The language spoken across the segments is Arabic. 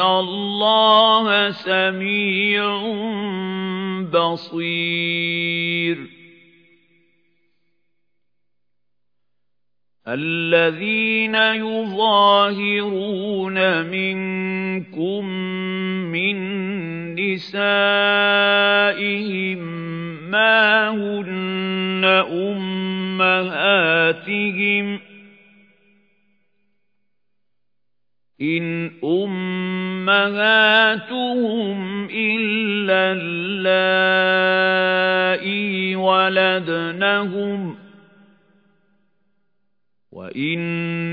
الله سميع بصير الذين يظاهرون منكم من نسائهم ما هن أمهاتهم إن أمهاتهم إلا اللائي ولدنهم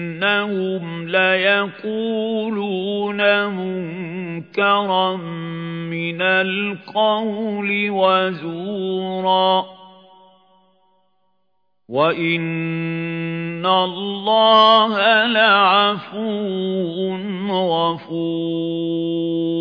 وإنهم ليقولون منكرا من القول وزورا وَإِنَّ اللَّهَ لَعَفُوٌّ غَفُورٌ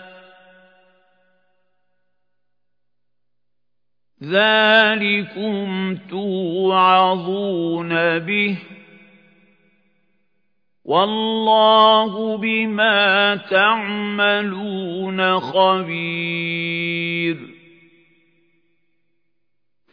ذَلِكُمْ تُوعَظُونَ بِهِ وَاللَّهُ بِمَا تَعْمَلُونَ خَبِيرٌ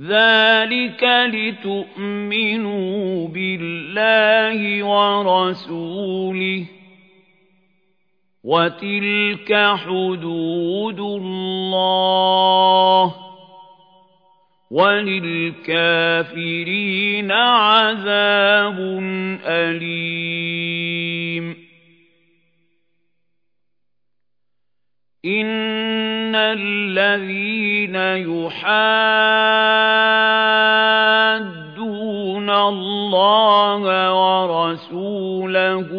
ذَلِكَ لِتُؤْمِنُوا بِاللَّهِ وَرَسُولِهِ وَتِلْكَ حُدُودُ اللَّهِ وَلِلْكَافِرِينَ عَذَابٌ أَلِيمٌ إِنَّ الَّذِينَ يُحَادُّونَ اللَّهَ وَرَسُولَهُ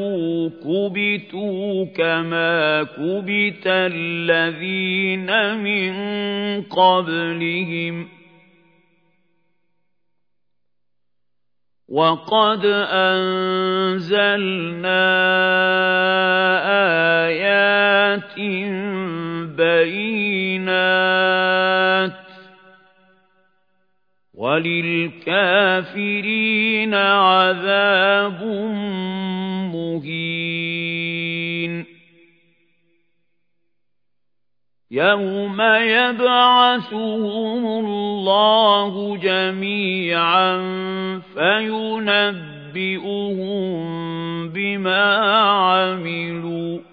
كُبِتُوا كَمَا كُبِتَ الَّذِينَ مِن قَبْلِهِمْ ۚ وَقَدْ أَنزَلْنَا آيَاتٍ بَيِّنَاتٍ ۚ وَلِلْكَافِرِينَ عَذَابٌ مُّهِينٌ. يَوْمَ يَبْعَثُهُمُ اللَّهُ جَمِيعًا فَيُنَبِّئُهُم بِمَا عَمِلُوا.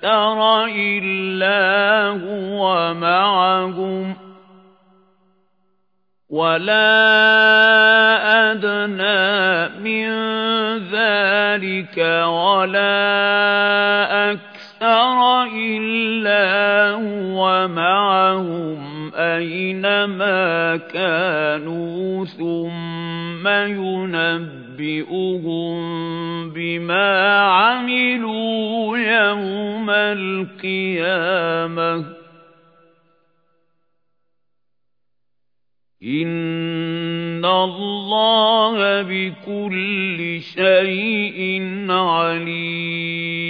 أَكْثَرَ إِلَّا هُوَ مَعَهُمْ وَلَا أَدْنَىٰ مِن ذَٰلِكَ وَلَا أَكْثَرَ إِلَّا هُوَ مَعَهُمْ أَيْنَمَا كَانُوا ثُمَّ يُنَبِّئُهُم بِمَا عَمِلُوا يَوْمَ الْقِيَامَةِ. إِنَّ اللَّهَ بِكُلِّ شَيْءٍ عَلِيمٌ.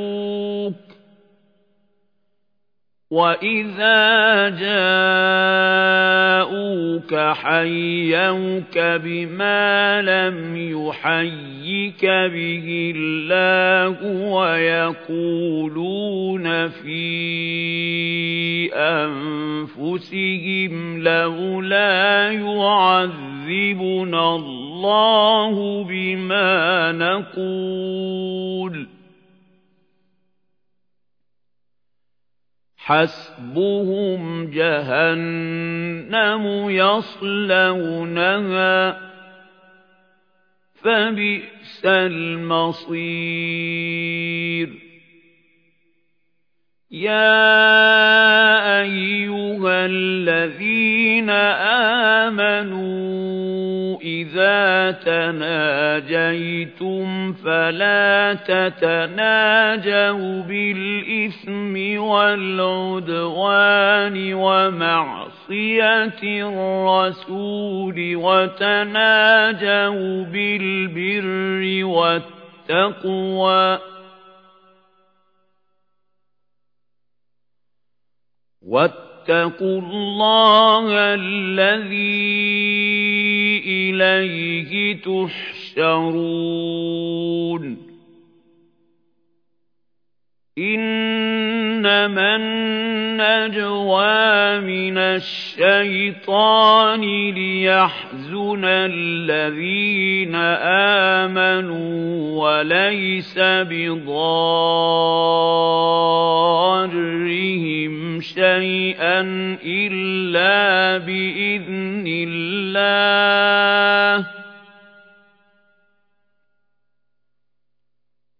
حَيَّوْكَ وَإِذَا جَاءُوكَ حَيَّوْكَ بِمَا لَمْ يُحَيِّكَ بِهِ اللَّهُ وَيَقُولُونَ فِي أَنفُسِهِمْ لَوْلَا يُعَذِّبُنَا اللَّهُ بِمَا نَقُولُ حَسْبُهُمْ جَهَنَّمُ يَصْلَوْنَهَا فَبِئْسَ الْمَصِيرُ. يَا أَيُّهَا الَّذِينَ آمَنُوا إِذَا تَنَاجَيْتُمْ فَلَا تَتَنَاجَوْا بِالْإِثْمِ وَالْعُدْوَانِ وَمَعْصِيَتِ الرَّسُولِ وَتَنَاجَوْا بِالْبِرِّ وَالتَّقْوَىٰ وَاتَّقُوا اللَّهَ الَّذِي إِلَيْهِ تُحْشَرُونَ إِنَّمَا النَّجْوَىٰ مِنَ الشَّيْطَانِ لِيَحْزُنَ الَّذِينَ آمَنُوا وَلَيْسَ بِضَارِّهِمْ شَيْئًا إِلَّا بِإِذْنِ اللَّهِ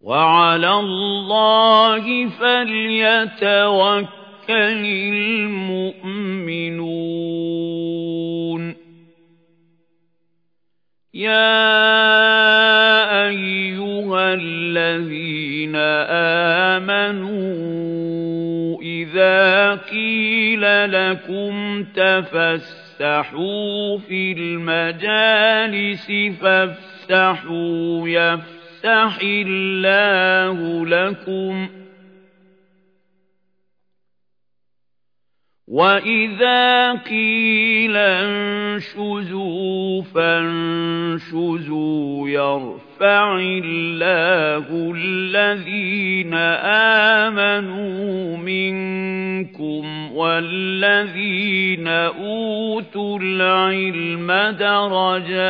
وَعَلَى اللَّهِ فَلْيَتَوَكَّلِ الْمُؤْمِنُونَ. يَا أَيُّهَا الَّذِينَ آمَنُوا إِذَا قِيلَ لَكُمْ تَفَسَّحُوا فِي الْمَجَالِسِ فَافْسَحُوا يَفْسَحْ يَفْسَحِ اللَّهُ لَكُمْ. وَإِذَا قِيلَ انشُزُوا فَانشُزُوا يَرْفَعِ اللَّهُ الَّذِينَ آمَنُوا مِنكُمْ وَالَّذِينَ أُوتُوا الْعِلْمَ دَرَجَاتٍ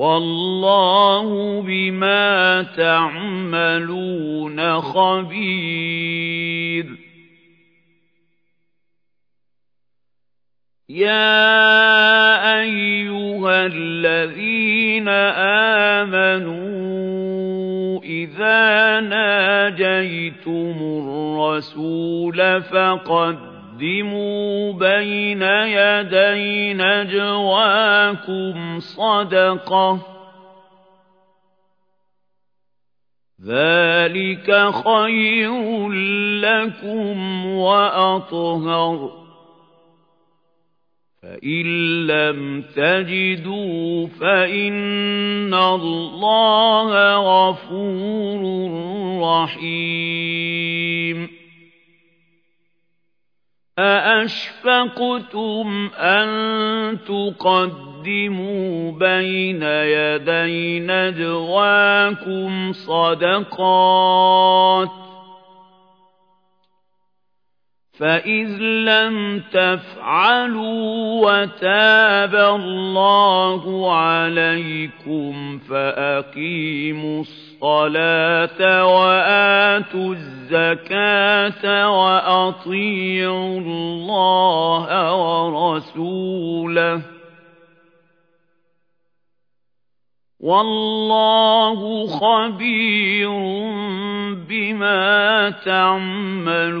وَاللَّهُ بِمَا تَعْمَلُونَ خَبِيرٌ. يَا أَيُّهَا الَّذِينَ آمَنُوا إِذَا نَاجَيْتُمُ الرَّسُولَ فَقَدِّمُوا بَيْنَ يَدَيْ نَجْوَاكُمْ صَدَقَةً. ذَلِكَ خَيْرٌ لَّكُمْ وَأَطْهَرُ. فَإِن لَّمْ تَجِدُوا فَإِنَّ اللَّهَ غَفُورٌ رَّحِيمٌ. أَأَشْفَقْتُمْ أَن تُقَدِّمُوا بَيْنَ يَدَيْ نَجْوَاكُمْ صَدَقَاتٍ فَإِذْ لَمْ تَفْعَلُوا وَتَابَ اللَّهُ عَلَيْكُمْ فَأَقِيمُوا الصَّلَاةَ وَآتُوا الزَّكَاةَ وَأَطِيعُوا اللَّهَ وَرَسُولَهُ. وَاللَّهُ خَبِيرٌ بِمَا تَعْمَلُونَ.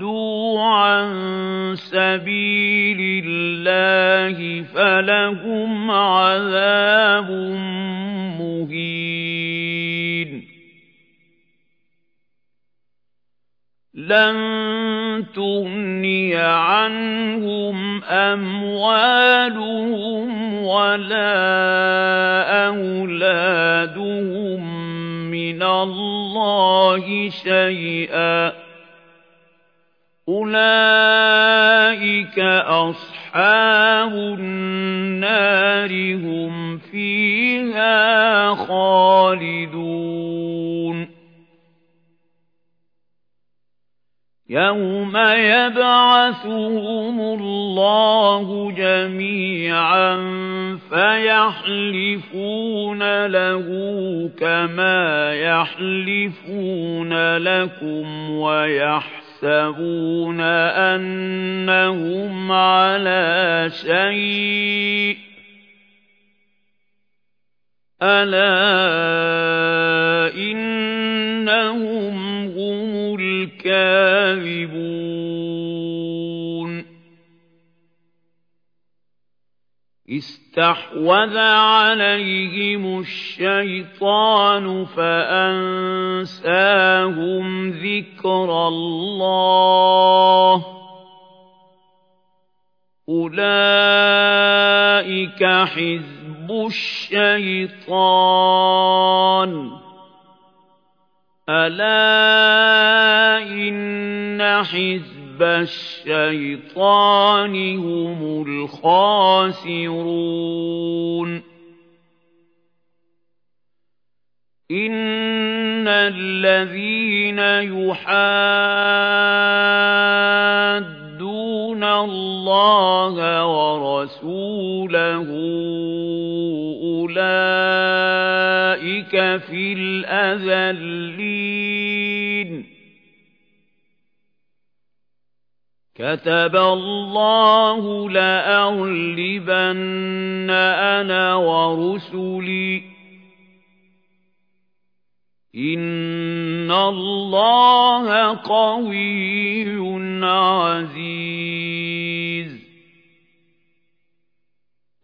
صَدُّوا عَن سَبِيلِ اللَّهِ فَلَهُمْ عَذَابٌ مُّهِينٌ. لَن تُغْنِيَ عَنْهُمْ أَمْوَالُهُمْ وَلَا أَوْلَادُهُم مِّنَ اللَّهِ شَيْئًا. أُولَئِكَ أَصْحَابُ النَّارِ هُمْ فِيهَا خَالِدُونَ يَوْمَ يَبْعَثُهُمُ اللَّهُ جَمِيعًا فَيَحْلِفُونَ لَهُ كَمَا يَحْلِفُونَ لَكُمْ وَيَحْلِفُونَ يَحْسَبُونَ أَنَّهُمْ عَلَىٰ شَيْءٍ ۚ أَلَا إِنَّهُمْ هُمُ الْكَاذِبُونَ اسْتَحْوَذَ عَلَيْهِمُ الشَّيْطَانُ فَأَنسَاهُمْ ذِكْرَ اللَّهِ ۚ. أُولَٰئِكَ حِزْبُ الشَّيْطَانِ ۚ. أَلَا إِنَّ حِزْبَ الشَّيْطَانِ هُمُ الْخَاسِرُونَ. إِنَّ الَّذِينَ يُحَادُّونَ اللَّهَ وَرَسُولَهُ أُولَٰئِكَ فِي الْأَذَلِّينَ. كَتَبَ اللَّهُ لَأَغْلِبَنَّ أَنَا وَرُسُلِي ۚ. إِنَّ اللَّهَ قَوِيٌّ عَزِيزٌ.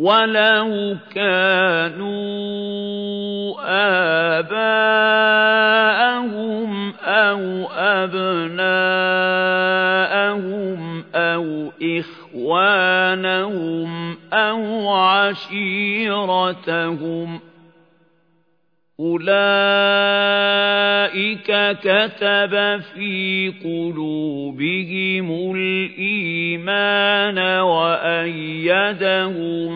وَلَوْ كَانُوا آبَاءَهُمْ أَوْ أَبْنَاءَهُمْ أَوْ إِخْوَانَهُمْ أَوْ عَشِيرَتَهُمْ أُولَئِكَ كَتَبَ فِي قُلُوبِهِمُ الْإِيمَانَ وَأَيَّدَهُم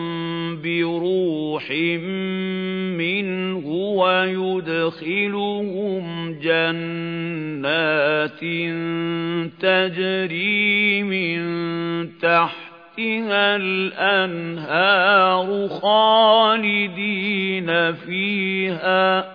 بِرُوحٍ مِّنْهُ وَيُدْخِلُهُمْ جَنَّاتٍ تَجْرِي مِن تحتها الأنهار خالدين فيها